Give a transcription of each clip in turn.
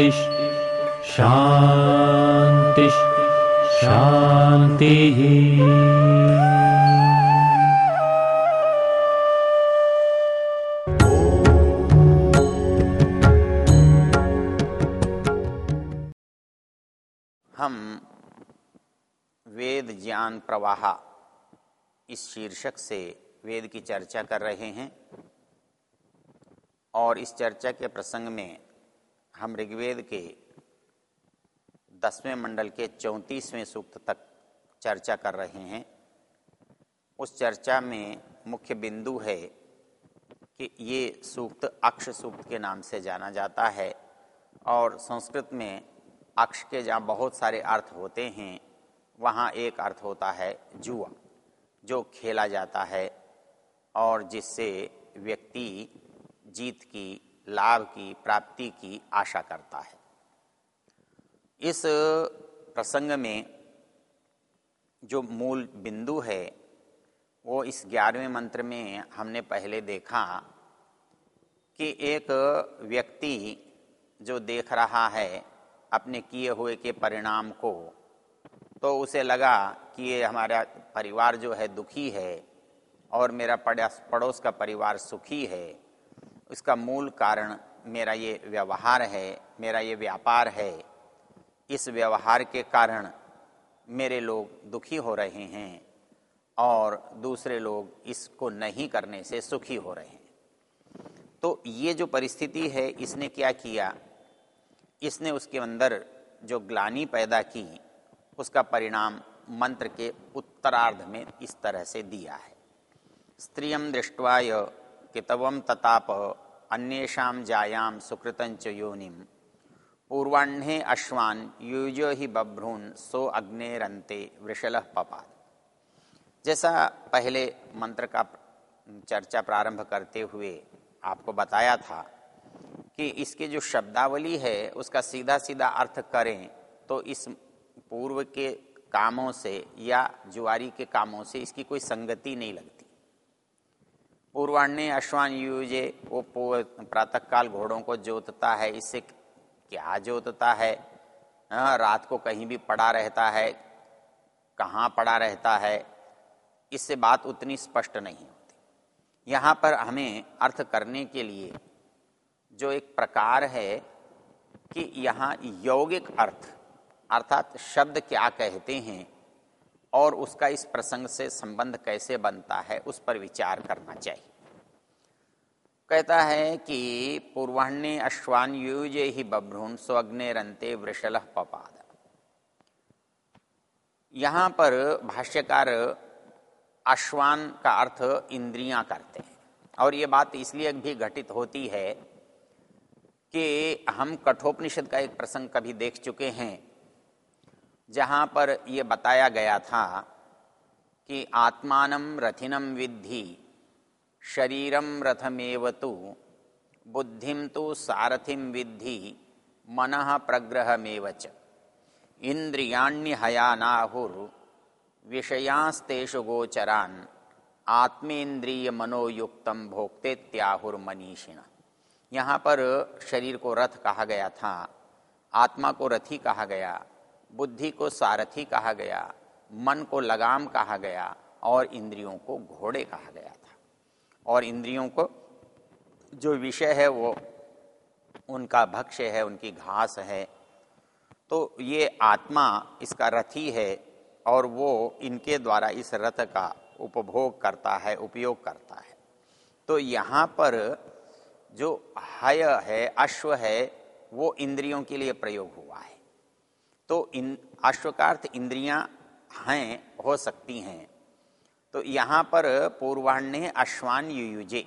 शान्तिः शान्तिः शान्तिः हम वेद ज्ञान प्रवाह इस शीर्षक से वेद की चर्चा कर रहे हैं और इस चर्चा के प्रसंग में हम ऋग्वेद के दसवें मंडल के चौंतीसवें सूक्त तक चर्चा कर रहे हैं। उस चर्चा में मुख्य बिंदु है कि ये सूक्त अक्ष सूक्त के नाम से जाना जाता है और संस्कृत में अक्ष के जहाँ बहुत सारे अर्थ होते हैं, वहाँ एक अर्थ होता है जुआ, जो खेला जाता है और जिससे व्यक्ति जीत की लाभ की, प्राप्ति की आशा करता है। इस प्रसंग में जो मूल बिंदु है, वो इस ग्यारहवें मंत्र में हमने पहले देखा कि एक व्यक्ति जो देख रहा है अपने किए हुए के परिणाम को तो उसे लगा कि ये हमारा परिवार जो है दुखी है और मेरा पड़ोस का परिवार सुखी है। इसका मूल कारण मेरा ये व्यवहार है, मेरा ये व्यापार है। इस व्यवहार के कारण मेरे लोग दुखी हो रहे हैं और दूसरे लोग इसको नहीं करने से सुखी हो रहे हैं। तो ये जो परिस्थिति है, इसने क्या किया? इसने उसके अंदर जो ग्लानी पैदा की, उसका परिणाम मंत्र के उत्तरार्ध में इस तरह से दिया है। स्त्रियम दृष्टवाय कितवम तताप अन्येषाम जायाम सुकृतंच योनिम। पूर्वाह्ने अश्वान, युजो ही बभ्रून, सो अग्नेरंते वृषल पपाद जैसा पहले मंत्र का चर्चा प्रारंभ करते हुए आपको बताया था कि इसके जो शब्दावली है, उसका सीधा सीधा अर्थ करें तो इस पूर्व के कामों से या जुआरी के कामों से इसकी कोई संगति नहीं लगती। पूर्वाण्य अश्वान युजे वो प्रातःकाल घोड़ों को जोतता है इससे क्या जोतता है? आ, रात को कहीं भी पड़ा रहता है कहाँ पड़ा रहता है इससे बात उतनी स्पष्ट नहीं होती। यहाँ पर हमें अर्थ करने के लिए जो एक प्रकार है कि यहाँ यौगिक अर्थ अर्थात शब्द क्या कहते हैं और उसका इस प्रसंग से संबंध कैसे बनता है, उस पर विचार करना चाहिए। कहता है कि, पूर्वाह्ने अश्वान युजे ही बभ्रून स्वग्ने रंते वृषल पपाद। यहाँ पर भाष्यकार अश्वान का अर्थ इंद्रियाँ करते हैं। और ये बात इसलिए भी घटित होती है कि हम कठोपनिषद का एक प्रसंग कभी देख चुके हैं जहाँ पर यह बताया गया था कि आत्मान रथिनम विद्धि शरीरम रथमेव तो बुद्धिम तो सारथिम विद्धि, मन प्रग्रहमेव च। इंद्रियाण्यहयानाहुर विषयांस्तेषु गोचरान आत्मेन्द्रिय मनोयुक्तम भोक्ते त्याहुर मनीषिण यहाँ पर शरीर को रथ कहा गया था, आत्मा को रथी कहा गया बुद्धि को सारथी कहा गया, मन को लगाम कहा गया और इंद्रियों को घोड़े कहा गया था। और इंद्रियों को जो विषय है वो, उनका भक्ष्य है, उनकी घास है तो ये आत्मा इसका रथी है और वो इनके द्वारा इस रथ का उपभोग करता है, उपयोग करता है। तो यहाँ पर जो हय है, अश्व है, वो इंद्रियों के लिए प्रयोग हुआ है। तो इन, अश्वकार्थ इंद्रियाँ हैं, हो सकती हैं। तो यहाँ पर पूर्वाण्य अश्वान युयुजे।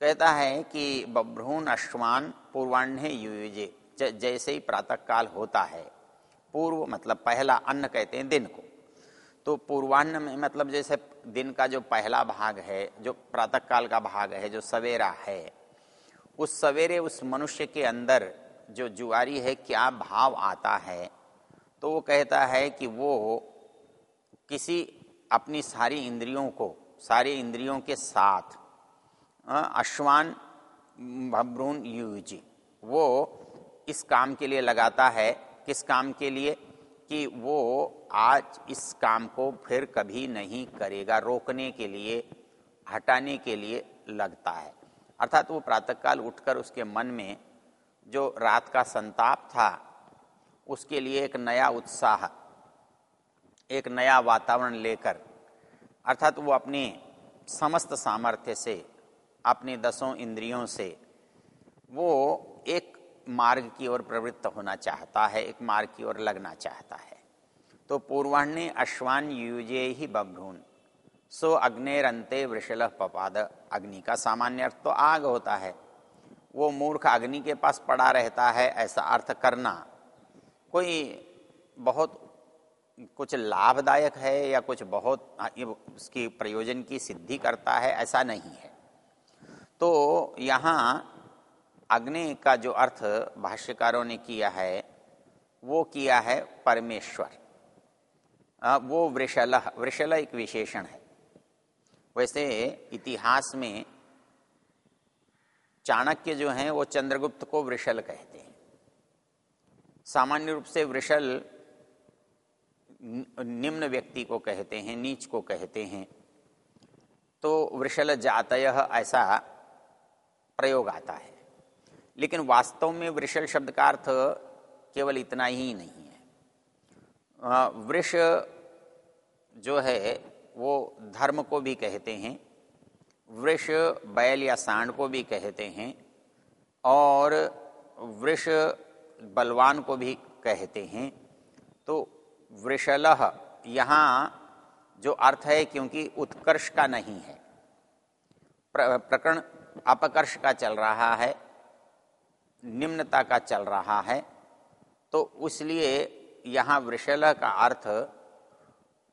कहता है कि बभ्रूण अश्वान पूर्वाह्न युजे जैसे ही प्रातः काल होता है। पूर्व मतलब पहला अन्न कहते हैं दिन को। तो पूर्वान्न में मतलब जैसे दिन का जो पहला भाग है, जो प्रातः काल का भाग है, जो सवेरा है, उस सवेरे उस मनुष्य के अंदर जो जुआरी है, क्या भाव आता है? तो वो कहता है कि वो किसी अपनी सारी इंद्रियों को, सारी इंद्रियों के साथ अश्वान, भ्रूण युजी वो इस काम के लिए लगाता है। किस काम के लिए? कि वो आज इस काम को फिर कभी नहीं करेगा। रोकने के लिए, हटाने के लिए लगता है। अर्थात वो प्रातःकाल उठकर उसके मन में जो रात का संताप था, उसके लिए एक नया उत्साह, एक नया वातावरण लेकर, अर्थात वो अपने समस्त सामर्थ्य से, अपने दसों इंद्रियों से, वो एक मार्ग की ओर प्रवृत्त होना चाहता है, एक मार्ग की ओर लगना चाहता है। तो पूर्वाण्य अश्वान युजे ही बभ्रून सो अग्नेरंते वृषल पपाद, अग्नि का सामान्य अर्थ तो आग होता है। वो मूर्ख अग्नि के पास पड़ा रहता है, ऐसा अर्थ करना। कोई बहुत कुछ लाभदायक है या कुछ बहुत उसकी प्रयोजन की सिद्धि करता है, ऐसा नहीं है। तो यहाँ अग्नि का जो अर्थ भाष्यकारों ने किया है, वो किया है परमेश्वर। वो वृषल वृषल एक विशेषण है। वैसे इतिहास में चाणक्य जो हैं, वो चंद्रगुप्त को वृषल कहते हैं। सामान्य रूप से वृषल निम्न व्यक्ति को कहते हैं, नीच को कहते हैं। तो वृषल जातय ऐसा प्रयोग आता है। लेकिन वास्तव में वृषल शब्द का अर्थ केवल इतना ही नहीं है। वृष जो है, वो धर्म को भी कहते हैं वृष, बैल या सांड को भी कहते हैं और वृष, बलवान को भी कहते हैं। तो वृषल यहाँ जो अर्थ है क्योंकि उत्कर्ष का नहीं है। प्रकरण अपकर्ष का चल रहा है, निम्नता का चल रहा है। तो इसलिए यहाँ वृषल का अर्थ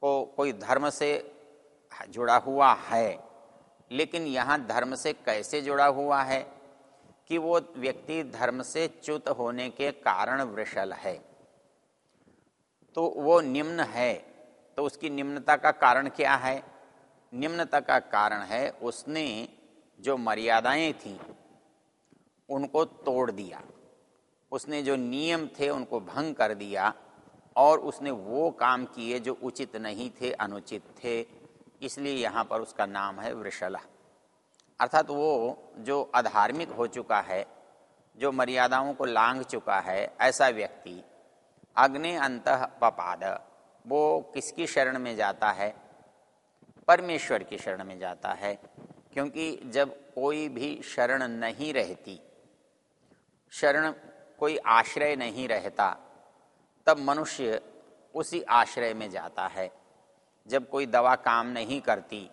को कोई धर्म से जुड़ा हुआ है। लेकिन यहाँ धर्म से कैसे जुड़ा हुआ है कि वो व्यक्ति धर्म से च्युत होने के कारण वृषल है। तो वो निम्न है तो उसकी निम्नता का कारण क्या है? निम्नता का कारण है उसने जो मर्यादाएँ थी, उनको तोड़ दिया। उसने जो नियम थे, उनको भंग कर दिया और उसने वो काम किए जो उचित नहीं थे, अनुचित थे। इसलिए यहाँ पर उसका नाम है वृषला। अर्थात वो जो अधार्मिक हो चुका है, जो मर्यादाओं को लांघ चुका है, ऐसा व्यक्ति, अग्नि अंत पपाद, वो किसकी शरण में जाता है? परमेश्वर की शरण में जाता है, क्योंकि जब कोई भी शरण नहीं रहती, शरण कोई आश्रय नहीं रहता, तब मनुष्य उसी आश्रय में जाता है। जब कोई दवा काम नहीं करती,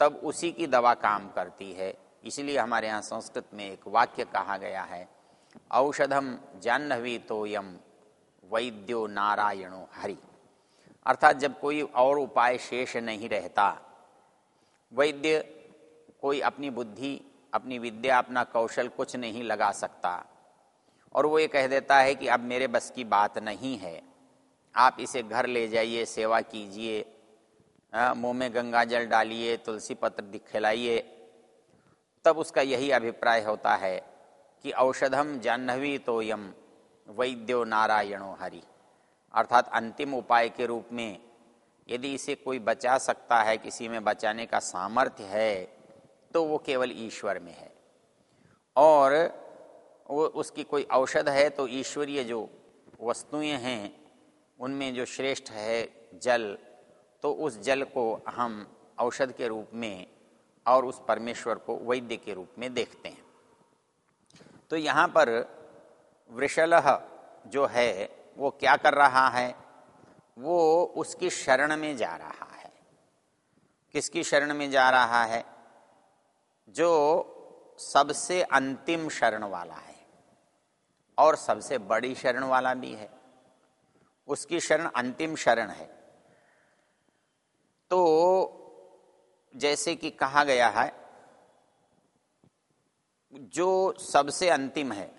तब उसी की दवा काम करती है। इसलिए हमारे यहाँ संस्कृत में एक वाक्य कहा गया है औषधम जाह्नवी तोयम वैद्यो नारायणो हरि। अर्थात जब कोई और उपाय शेष नहीं रहता, वैद्य कोई अपनी बुद्धि, अपनी विद्या, अपना कौशल कुछ नहीं लगा सकता। और वो ये कह देता है कि अब मेरे बस की बात नहीं है। आप इसे घर ले जाइए, सेवा कीजिए मुँह में गंगा जल डालिए, तुलसी पत्र दिखलाइए तब उसका यही अभिप्राय होता है कि औषधम जाह्नवी तो यम वैद्यो नारायणो हरि। अर्थात अंतिम उपाय के रूप में यदि इसे कोई बचा सकता है, किसी में बचाने का सामर्थ्य है तो वो केवल ईश्वर में है। और वो, उसकी कोई औषध है तो ईश्वरीय जो वस्तुएँ हैं उनमें जो श्रेष्ठ है जल तो उस जल को हम औषध के रूप में और उस परमेश्वर को वैद्य के रूप में देखते हैं। तो यहाँ पर वृषल जो है, वो क्या कर रहा है? वो उसकी शरण में जा रहा है। किसकी शरण में जा रहा है? जो सबसे अंतिम शरण वाला है और सबसे बड़ी शरण वाला भी है। उसकी शरण अंतिम शरण है। तो जैसे कि कहा गया है, जो सबसे अंतिम है,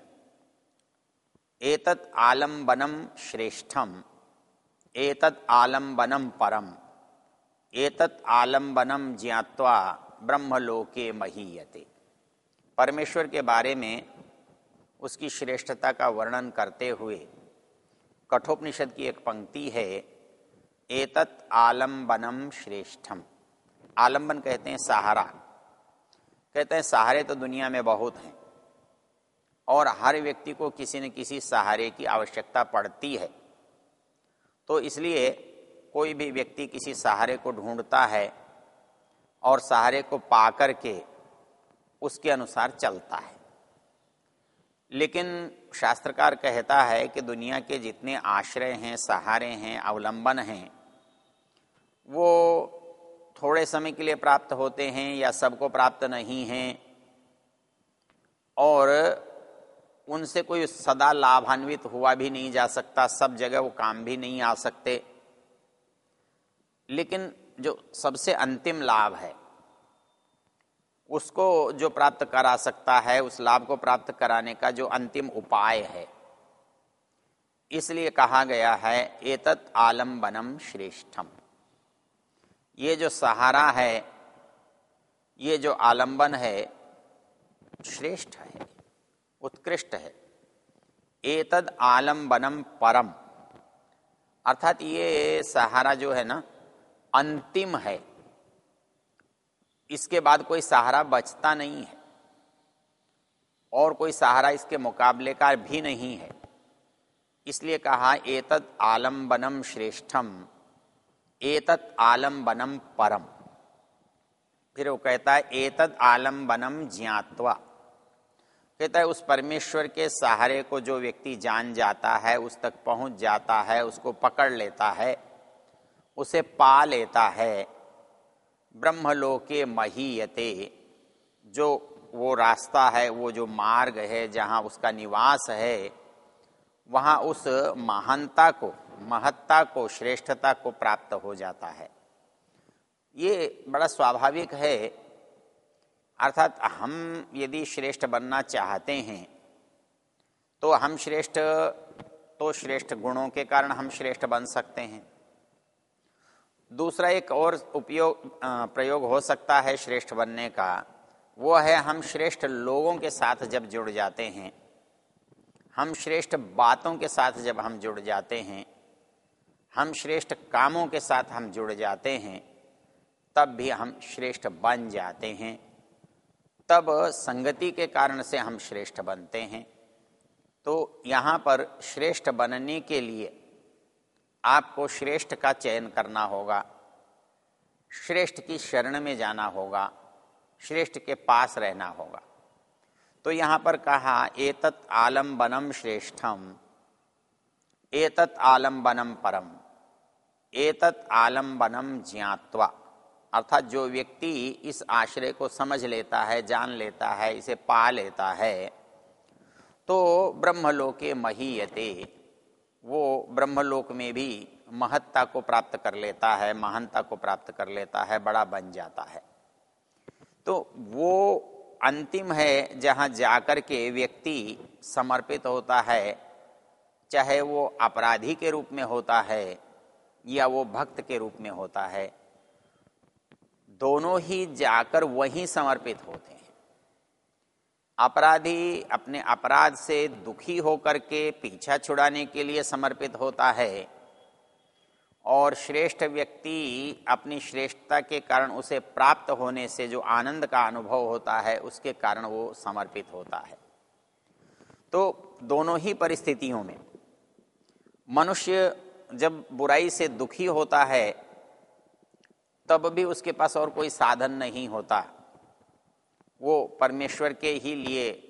एतत् आलम्बनम श्रेष्ठम, एतत् आलम्बनम परम, एतत् आलम्बनम ज्ञात्वा ब्रह्मलोके महीयते। परमेश्वर के बारे में उसकी श्रेष्ठता का वर्णन करते हुए कठोपनिषद की एक पंक्ति है, एतत् आलम्बनम श्रेष्ठम। आलंबन कहते हैं सहारा। कहते हैं सहारे तो दुनिया में बहुत हैं, और हर व्यक्ति को किसी न किसी सहारे की आवश्यकता पड़ती है। तो इसलिए कोई भी व्यक्ति किसी सहारे को ढूंढता है, और सहारे को पा करके उसके अनुसार चलता है। लेकिन शास्त्रकार कहता है कि दुनिया के जितने आश्रय हैं, सहारे हैं, अवलंबन हैं, वो थोड़े समय के लिए प्राप्त होते हैं या सबको प्राप्त नहीं हैं और उनसे कोई सदा लाभान्वित हुआ भी नहीं जा सकता, सब जगह वो काम भी नहीं आ सकते। लेकिन जो सबसे अंतिम लाभ है उसको जो प्राप्त करा सकता है, उस लाभ को प्राप्त कराने का जो अंतिम उपाय है। इसलिए कहा गया है, एतत् आलम्बनम श्रेष्ठम। ये जो सहारा है, ये जो आलंबन है, श्रेष्ठ है, उत्कृष्ट है। एतद आलम्बनम परम। अर्थात ये सहारा जो है ना, अंतिम है। इसके बाद कोई सहारा बचता नहीं है और कोई सहारा इसके मुकाबले का भी नहीं है। इसलिए कहा एतद आलम्बनम श्रेष्ठम, एतत् आलम्बनम परम। फिर वो कहता है एतद आलम्बनम ज्ञातवा। कहता है, उस परमेश्वर के सहारे को जो व्यक्ति जान जाता है, उस तक पहुँच जाता है, उसको पकड़ लेता है, उसे पा लेता है ब्रह्मलोके महीयते, जो वो रास्ता है, वो जो मार्ग है, जहाँ उसका निवास है, वहाँ उस महानता को, महत्ता को, श्रेष्ठता को प्राप्त हो जाता है। ये बड़ा स्वाभाविक है। अर्थात हम यदि श्रेष्ठ बनना चाहते हैं तो हम श्रेष्ठ तो श्रेष्ठ गुणों के कारण हम श्रेष्ठ बन सकते हैं। दूसरा एक और उपयोग प्रयोग हो सकता है श्रेष्ठ बनने का। वो है हम श्रेष्ठ लोगों के साथ जब जुड़ जाते हैं, हम श्रेष्ठ बातों के साथ जब हम जुड़ जाते हैं, हम श्रेष्ठ कामों के साथ हम जुड़ जाते हैं, तब भी हम श्रेष्ठ बन जाते हैं। तब संगति के कारण से हम श्रेष्ठ बनते हैं। तो यहाँ पर श्रेष्ठ बनने के लिए आपको श्रेष्ठ का चयन करना होगा। श्रेष्ठ की शरण में जाना होगा। श्रेष्ठ के पास रहना होगा। तो यहाँ पर कहा, एतत् आलम्बनम श्रेष्ठम। एतत् आलम्बनम परम। एतत् आलम्बनम ज्ञात्वा। अर्थात जो व्यक्ति इस आश्रय को समझ लेता है, जान लेता है, इसे पा लेता है तो ब्रह्मलोके महीयते। वो ब्रह्मलोक में भी महत्ता को प्राप्त कर लेता है, महानता को प्राप्त कर लेता है, बड़ा बन जाता है। तो वो अंतिम है जहाँ जाकर के व्यक्ति समर्पित होता है, चाहे वो अपराधी के रूप में होता है या वो भक्त के रूप में होता है, दोनों ही जाकर वहीं समर्पित होते हैं। अपराधी अपने अपराध से दुखी होकर के पीछा छुड़ाने के लिए समर्पित होता है और श्रेष्ठ व्यक्ति अपनी श्रेष्ठता के कारण उसे प्राप्त होने से जो आनंद का अनुभव होता है, उसके कारण वो समर्पित होता है। तो दोनों ही परिस्थितियों में मनुष्य जब बुराई से दुखी होता है, तब भी उसके पास और कोई साधन नहीं होता। वो परमेश्वर के ही लिए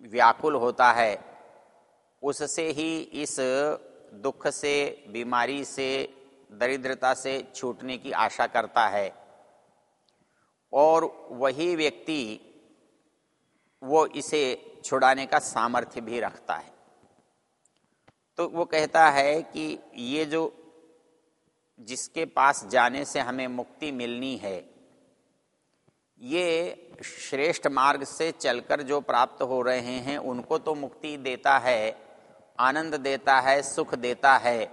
व्याकुल होता है, उससे ही इस दुख से, बीमारी से, दरिद्रता से छूटने की आशा करता है। और वही व्यक्ति, वो इसे छुड़ाने का सामर्थ्य भी रखता है। तो वो कहता है कि ये जो जिसके पास जाने से हमें मुक्ति मिलनी है ये श्रेष्ठ मार्ग से चलकर जो प्राप्त हो रहे हैं, उनको तो मुक्ति देता है, आनंद देता है, सुख देता है।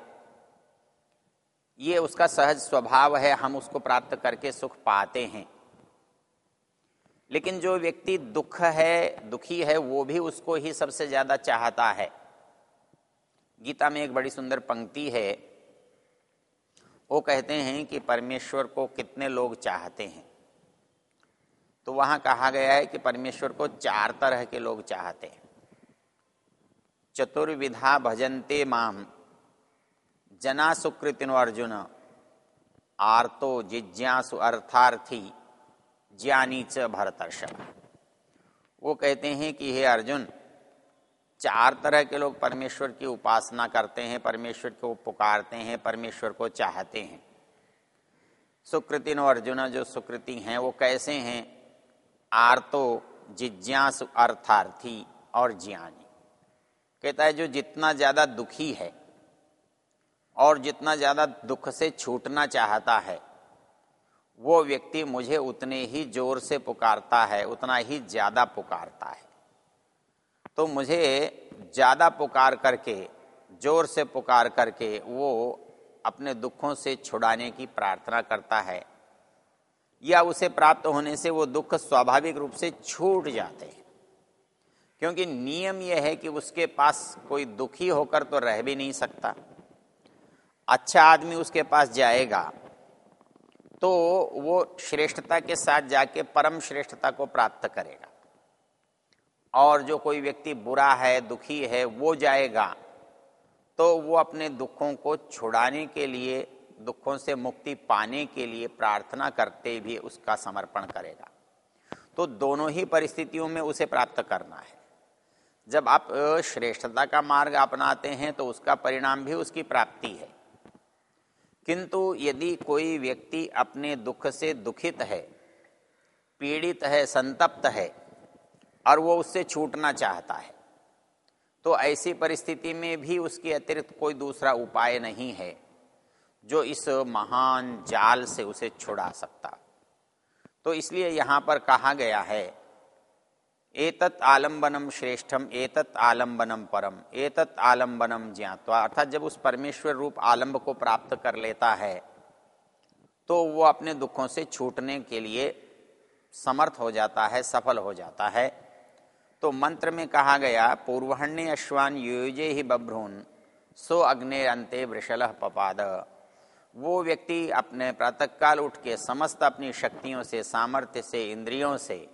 ये उसका सहज स्वभाव है, हम उसको प्राप्त करके सुख पाते हैं। लेकिन जो व्यक्ति दुख है, दुखी है, वो भी उसको ही सबसे ज़्यादा चाहता है। गीता में एक बड़ी सुंदर पंक्ति है, वो कहते हैं कि परमेश्वर को कितने लोग चाहते हैं। तो वहाँ कहा गया है कि परमेश्वर को चार तरह के लोग चाहते हैं। चतुर्विधा भजन्ते माम जना सुकृतिनो अर्जुन, आर्तो जिज्ञासु अर्थार्थी, ज्ञानी च भरतर्षभ। वो कहते हैं कि हे अर्जुन, चार तरह के लोग परमेश्वर की उपासना करते हैं, परमेश्वर को पुकारते हैं, परमेश्वर को चाहते हैं। सुकृतिनो अर्जुन, जो सुकृति हैं, वो कैसे हैं? आर्तो, जिज्ञासु अर्थार्थी और ज्ञानी। कहता है, जो जितना ज़्यादा दुखी है और जितना ज़्यादा दुख से छूटना चाहता है, वो व्यक्ति मुझे उतने ही ज़ोर से पुकारता है, उतना ही ज़्यादा पुकारता है। तो मुझे ज़्यादा पुकार करके, ज़ोर से पुकार करके वो अपने दुखों से छुड़ाने की प्रार्थना करता है। या उसे प्राप्त होने से वो दुख स्वाभाविक रूप से छूट जाते हैं। क्योंकि नियम यह है कि उसके पास कोई दुखी होकर तो रह भी नहीं सकता। अच्छा आदमी उसके पास जाएगा तो वो श्रेष्ठता के साथ जाके परम श्रेष्ठता को प्राप्त करेगा। और जो कोई व्यक्ति बुरा है, दुखी है, वो जाएगा तो वो अपने दुखों को छुड़ाने के लिए दुखों से मुक्ति पाने के लिए प्रार्थना करते भी उसका समर्पण करेगा। तो दोनों ही परिस्थितियों में उसे प्राप्त करना है। जब आप श्रेष्ठता का मार्ग अपनाते हैं तो उसका परिणाम भी उसकी प्राप्ति है। किंतु यदि कोई व्यक्ति अपने दुख से दुखित है, पीड़ित है, संतप्त है, और वो उससे छूटना चाहता है तो ऐसी परिस्थिति में भी उसके अतिरिक्त कोई दूसरा उपाय नहीं है। जो इस महान जाल से उसे छुड़ा सकता। तो इसलिए यहाँ पर कहा गया है, एतत् आलंबनम श्रेष्ठम, एतत् आलंबनम परम, एतत् आलंबनम ज्ञातवा। अर्थात जब उस परमेश्वर रूप आलंब को प्राप्त कर लेता है तो वो अपने दुखों से छूटने के लिए समर्थ हो जाता है, सफल हो जाता है। तो मंत्र में कहा गया पूर्वहण्य अश्वान योजे ही बभ्रून, सो अग्नि अंते वृषल पपाद। वो व्यक्ति अपने प्रातःकाल उठ के समस्त अपनी शक्तियों से, सामर्थ्य से, इंद्रियों से,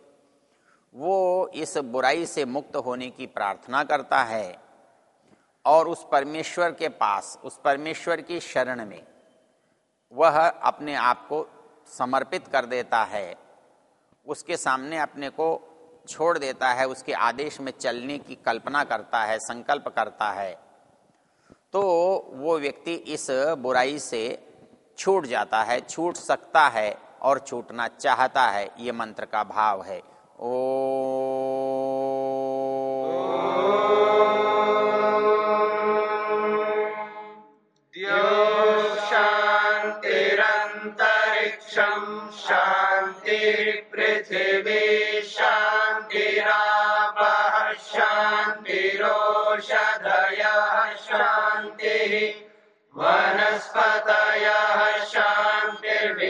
वो इस बुराई से मुक्त होने की प्रार्थना करता है और उस परमेश्वर के पास, उस परमेश्वर की शरण में वह अपने आप को समर्पित कर देता है। उसके सामने अपने को छोड़ देता है, उसके आदेश में चलने की कल्पना करता है, संकल्प करता है। तो वो व्यक्ति इस बुराई से छूट जाता है, छूट सकता है और छूटना चाहता है, ये मंत्र का भाव है। ओ